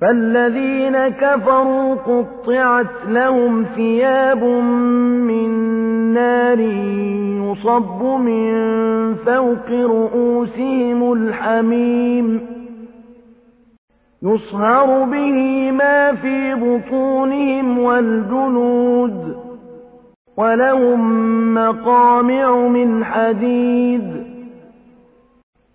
فالذين كفروا قطعت لهم ثياب من نار يصب من فوق رؤوسهم الحميم يصهر به ما في بطونهم والجنود ولهم مقامع من حديد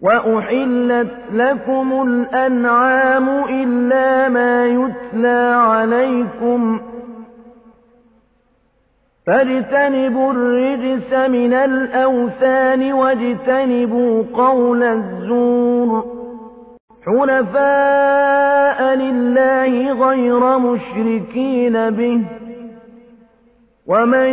وأحلت لكم الأنعام إلا ما يتلى عليكم فاجتنبوا الرجس من الأوثان واجتنبوا قول الزور حنفاء لله غير مشركين به ومن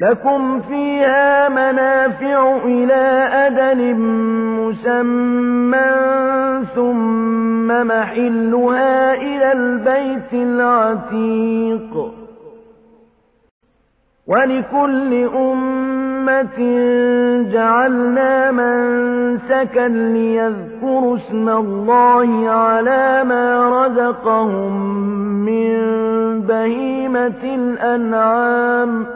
لكم فيها منافع إلى أدل مسمى ثم محلها إلى البيت العتيق. ولكل أمة جعلنا منسكا ليذكروا اسم الله على ما رزقهم من بهيمة الأنعام.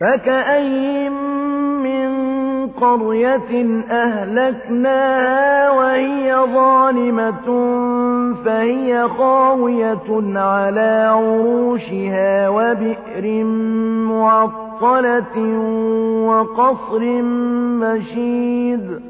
فكأي من قرية أهلكناها وهي ظالمة فهي خاوية على عروشها وبئر مُّعَطَّلَةٍ وَقَصْرٍ مَّشِيدٍ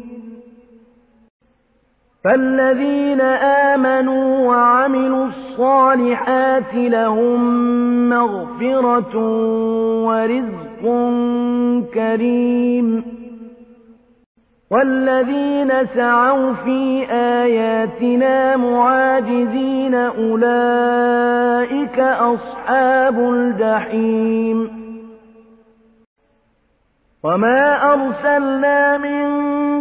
فَالَّذِينَ آمَنُوا وَعَمِلُوا الصَّالِحَاتِ لَهُم مَّغْفِرَةٌ وَرِزْقٌ كَرِيمٌ وَالَّذِينَ سَعَوْا فِي آيَاتِنَا مُعَاجِزِينَ أُولَٰئِكَ أَصْحَابُ الْجَحِيمِ وَمَا أَرْسَلْنَا مِن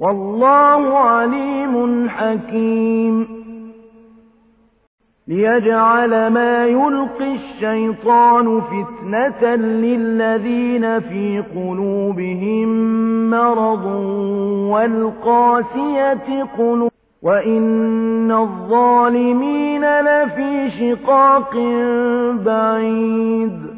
والله عليم حكيم. ليجعل ما يلقي الشيطان فتنة للذين في قلوبهم مرض والقاسية قلوب. وإن الظالمين لفي شقاق بعيد.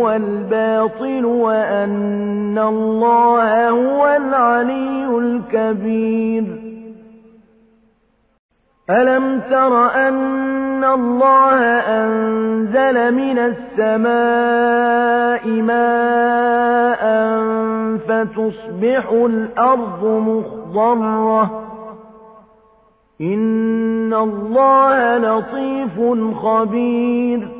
هو الباطل وأن الله هو العلي الكبير. ألم تر أن الله أنزل من السماء ماء فتصبح الأرض مخضرة؟ إن الله لطيف خبير.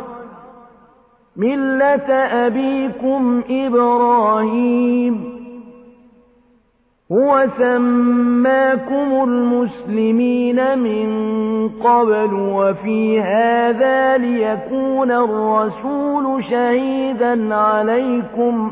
مِلَّةَ أَبِيكُمْ إِبْرَاهِيمَ هُوَ سَمَّاكُمُ الْمُسْلِمِينَ مِن قَبْلُ وَفِي هَٰذَا لِيَكُونَ الرَّسُولُ شَهِيدًا عَلَيْكُمْ